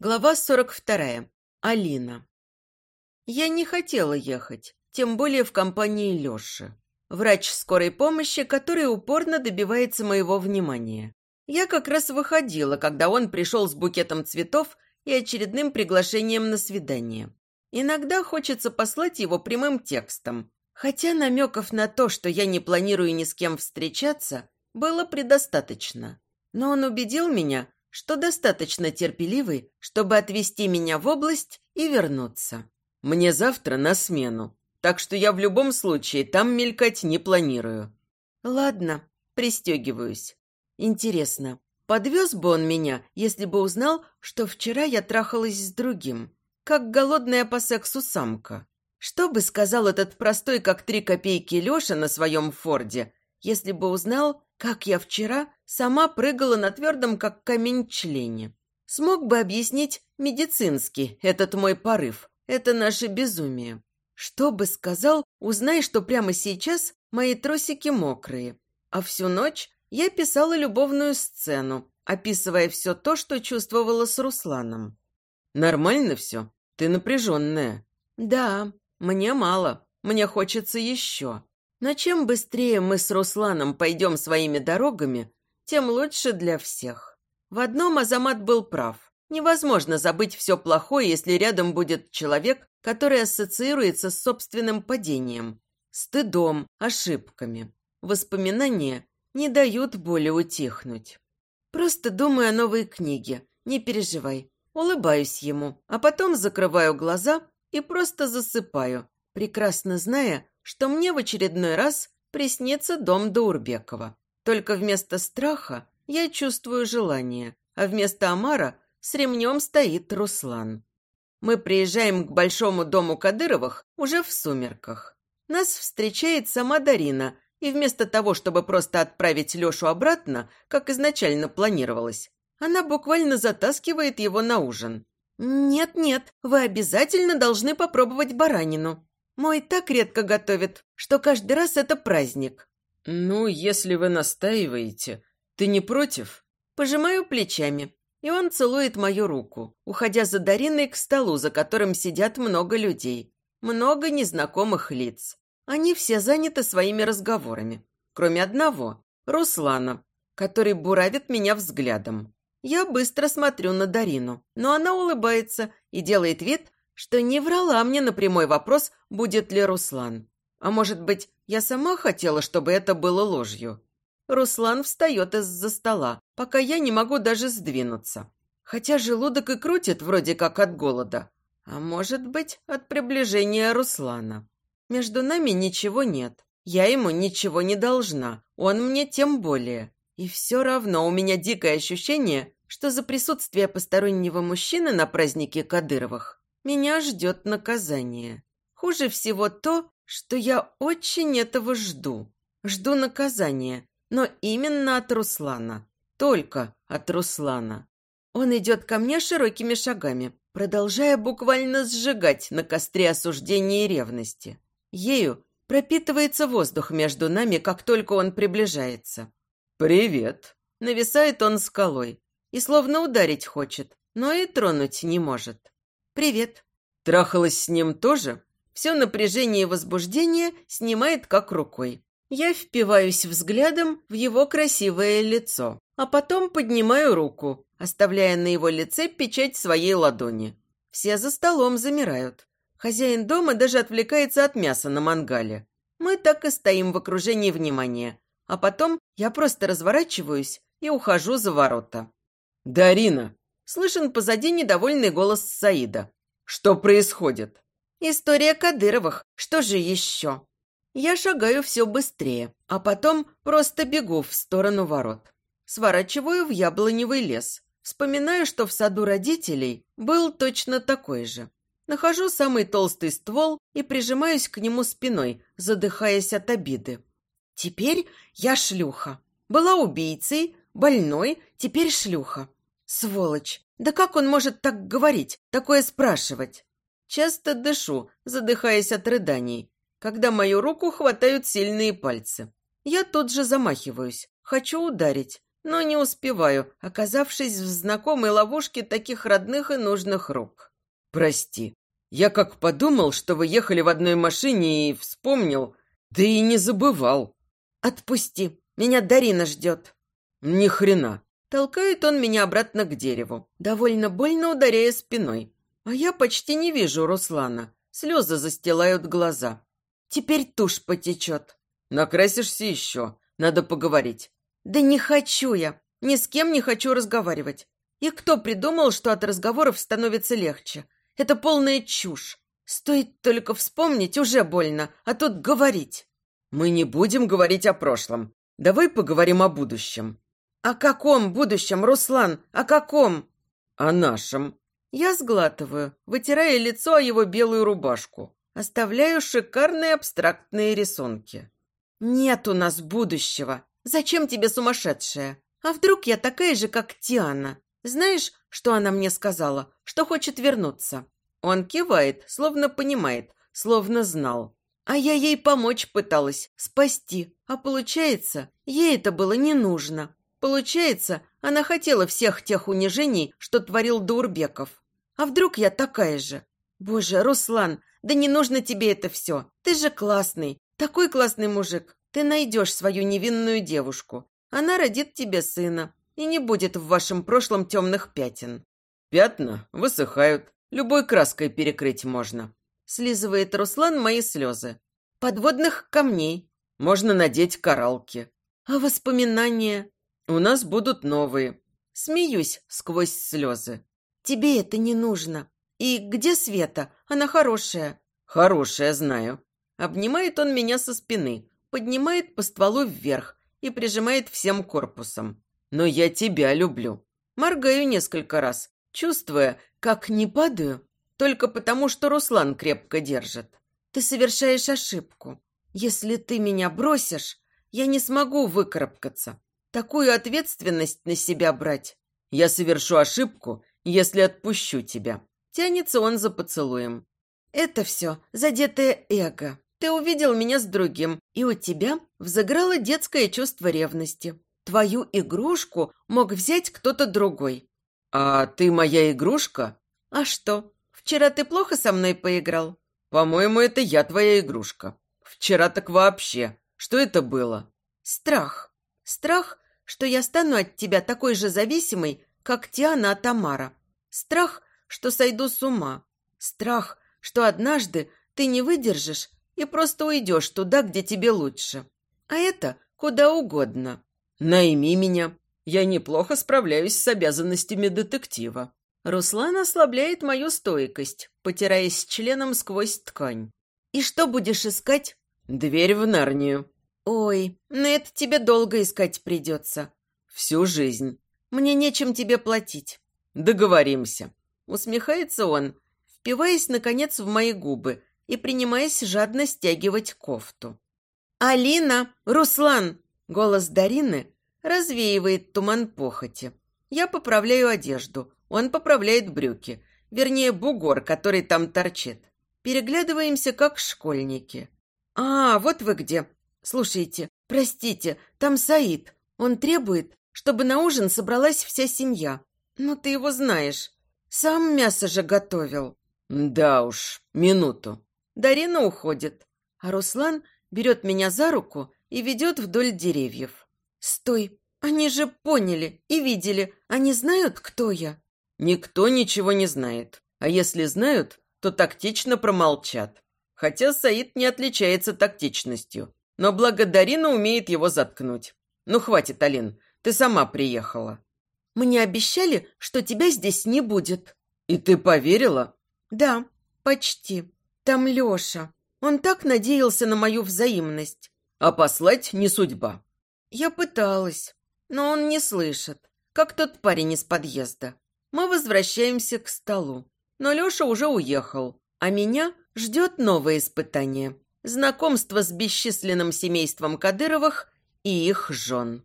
Глава 42. Алина. Я не хотела ехать, тем более в компании Лёши. Врач скорой помощи, который упорно добивается моего внимания. Я как раз выходила, когда он пришел с букетом цветов и очередным приглашением на свидание. Иногда хочется послать его прямым текстом, хотя намеков на то, что я не планирую ни с кем встречаться, было предостаточно. Но он убедил меня, что достаточно терпеливый, чтобы отвезти меня в область и вернуться. Мне завтра на смену, так что я в любом случае там мелькать не планирую. Ладно, пристегиваюсь. Интересно, подвез бы он меня, если бы узнал, что вчера я трахалась с другим, как голодная по сексу самка? Что бы сказал этот простой, как три копейки Леша на своем форде, если бы узнал, как я вчера сама прыгала на твердом, как камень, члене. Смог бы объяснить медицински этот мой порыв, это наше безумие. Что бы сказал, узнай, что прямо сейчас мои тросики мокрые. А всю ночь я писала любовную сцену, описывая все то, что чувствовала с Русланом. «Нормально все? Ты напряженная?» «Да, мне мало, мне хочется еще». Но чем быстрее мы с Русланом пойдем своими дорогами, тем лучше для всех. В одном Азамат был прав. Невозможно забыть все плохое, если рядом будет человек, который ассоциируется с собственным падением, стыдом, ошибками. Воспоминания не дают боли утихнуть. Просто думаю о новой книге, не переживай. Улыбаюсь ему, а потом закрываю глаза и просто засыпаю, прекрасно зная, что мне в очередной раз приснится дом Даурбекова. Только вместо страха я чувствую желание, а вместо Амара с ремнем стоит Руслан. Мы приезжаем к большому дому Кадыровых уже в сумерках. Нас встречает сама Дарина, и вместо того, чтобы просто отправить Лешу обратно, как изначально планировалось, она буквально затаскивает его на ужин. «Нет-нет, вы обязательно должны попробовать баранину», мой так редко готовит, что каждый раз это праздник. Ну, если вы настаиваете, ты не против? Пожимаю плечами, и он целует мою руку, уходя за Дариной к столу, за которым сидят много людей. Много незнакомых лиц. Они все заняты своими разговорами. Кроме одного, Руслана, который буравит меня взглядом. Я быстро смотрю на Дарину, но она улыбается и делает вид, что не врала мне на прямой вопрос, будет ли Руслан. А может быть, я сама хотела, чтобы это было ложью. Руслан встает из-за стола, пока я не могу даже сдвинуться. Хотя желудок и крутит вроде как от голода. А может быть, от приближения Руслана. Между нами ничего нет. Я ему ничего не должна. Он мне тем более. И все равно у меня дикое ощущение, что за присутствие постороннего мужчины на празднике Кадыровых меня ждет наказание. Хуже всего то, что я очень этого жду. Жду наказания, но именно от Руслана. Только от Руслана. Он идет ко мне широкими шагами, продолжая буквально сжигать на костре осуждения и ревности. Ею пропитывается воздух между нами, как только он приближается. «Привет!» Нависает он скалой и словно ударить хочет, но и тронуть не может. «Привет». Трахалась с ним тоже? Все напряжение и возбуждение снимает как рукой. Я впиваюсь взглядом в его красивое лицо, а потом поднимаю руку, оставляя на его лице печать своей ладони. Все за столом замирают. Хозяин дома даже отвлекается от мяса на мангале. Мы так и стоим в окружении внимания. А потом я просто разворачиваюсь и ухожу за ворота. «Дарина!» Слышен позади недовольный голос Саида. «Что происходит?» «История Кадыровых. Что же еще?» Я шагаю все быстрее, а потом просто бегу в сторону ворот. Сворачиваю в яблоневый лес. Вспоминаю, что в саду родителей был точно такой же. Нахожу самый толстый ствол и прижимаюсь к нему спиной, задыхаясь от обиды. Теперь я шлюха. Была убийцей, больной, теперь шлюха. Сволочь! Да как он может так говорить, такое спрашивать? Часто дышу, задыхаясь от рыданий, когда мою руку хватают сильные пальцы. Я тут же замахиваюсь, хочу ударить, но не успеваю, оказавшись в знакомой ловушке таких родных и нужных рук. «Прости, я как подумал, что вы ехали в одной машине и вспомнил, да и не забывал». «Отпусти, меня Дарина ждет». «Ни хрена». Толкает он меня обратно к дереву, довольно больно ударяя спиной. А я почти не вижу Руслана. Слезы застилают глаза. Теперь тушь потечет. Накрасишься еще. Надо поговорить. Да не хочу я. Ни с кем не хочу разговаривать. И кто придумал, что от разговоров становится легче? Это полная чушь. Стоит только вспомнить, уже больно, а тут говорить. Мы не будем говорить о прошлом. Давай поговорим о будущем. О каком будущем, Руслан? О каком? О нашем. Я сглатываю, вытирая лицо о его белую рубашку. Оставляю шикарные абстрактные рисунки. Нет у нас будущего. Зачем тебе сумасшедшая? А вдруг я такая же, как Тиана? Знаешь, что она мне сказала? Что хочет вернуться. Он кивает, словно понимает, словно знал. А я ей помочь пыталась, спасти. А получается, ей это было не нужно. Получается, она хотела всех тех унижений, что творил Даурбеков. А вдруг я такая же? Боже, Руслан, да не нужно тебе это все. Ты же классный, такой классный мужик. Ты найдешь свою невинную девушку. Она родит тебе сына, и не будет в вашем прошлом темных пятен. Пятна высыхают, любой краской перекрыть можно. Слизывает Руслан мои слезы. Подводных камней. Можно надеть коралки. А воспоминания? У нас будут новые. Смеюсь сквозь слезы. Тебе это не нужно. И где Света? Она хорошая. Хорошая, знаю. Обнимает он меня со спины, поднимает по стволу вверх и прижимает всем корпусом. Но я тебя люблю. Моргаю несколько раз, чувствуя, как не падаю, только потому, что Руслан крепко держит. Ты совершаешь ошибку. Если ты меня бросишь, я не смогу выкарабкаться. Такую ответственность на себя брать. Я совершу ошибку, если отпущу тебя. Тянется он за поцелуем. Это все задетое эго. Ты увидел меня с другим, и у тебя взыграло детское чувство ревности. Твою игрушку мог взять кто-то другой. А ты моя игрушка? А что, вчера ты плохо со мной поиграл? По-моему, это я твоя игрушка. Вчера так вообще. Что это было? Страх. Страх, что я стану от тебя такой же зависимой, как Тиана от Тамара. Страх, что сойду с ума. Страх, что однажды ты не выдержишь и просто уйдешь туда, где тебе лучше. А это куда угодно. Найми меня. Я неплохо справляюсь с обязанностями детектива. Руслан ослабляет мою стойкость, потираясь членом сквозь ткань. И что будешь искать? Дверь в Нарнию. «Ой, на это тебе долго искать придется». «Всю жизнь». «Мне нечем тебе платить». «Договоримся». Усмехается он, впиваясь, наконец, в мои губы и принимаясь жадно стягивать кофту. «Алина! Руслан!» Голос Дарины развеивает туман похоти. Я поправляю одежду, он поправляет брюки, вернее, бугор, который там торчит. Переглядываемся, как школьники. «А, вот вы где!» «Слушайте, простите, там Саид. Он требует, чтобы на ужин собралась вся семья. Ну, ты его знаешь. Сам мясо же готовил». «Да уж, минуту». Дарина уходит, а Руслан берет меня за руку и ведет вдоль деревьев. «Стой! Они же поняли и видели. Они знают, кто я?» «Никто ничего не знает. А если знают, то тактично промолчат. Хотя Саид не отличается тактичностью. Но благодарина умеет его заткнуть. Ну, хватит, Алин, ты сама приехала. Мне обещали, что тебя здесь не будет. И ты поверила? Да, почти. Там Леша. Он так надеялся на мою взаимность. А послать не судьба. Я пыталась, но он не слышит, как тот парень из подъезда. Мы возвращаемся к столу. Но Леша уже уехал, а меня ждет новое испытание знакомство с бесчисленным семейством Кадыровых и их жен.